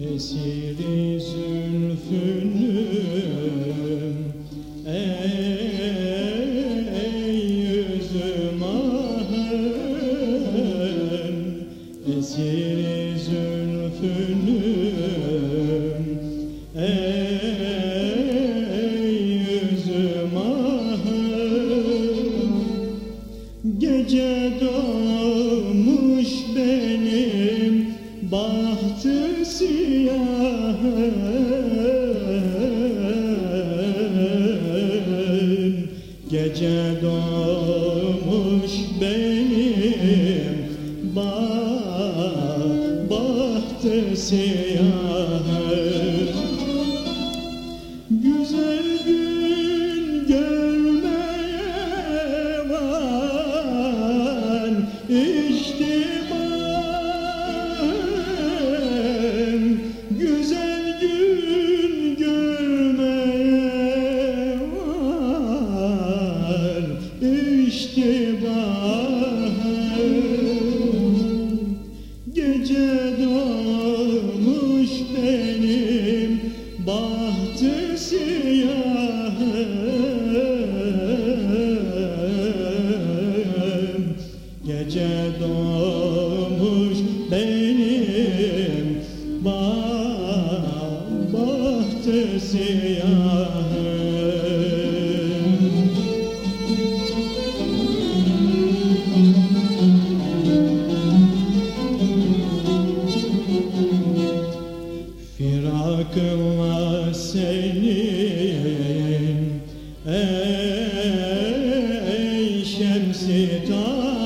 Esiri zülfünüm Ey yüzüm ahım. Esiri zülfünüm Ey bahtı Gece doğmuş benim ba bahtı siyahım Güzel gün görmeye var içtimam bahtı senin ey şemsi taban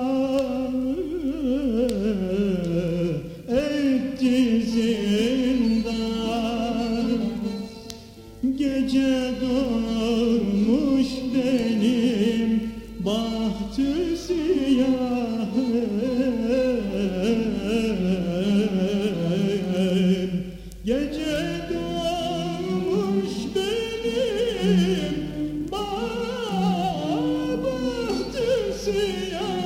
benim bahtı siyahım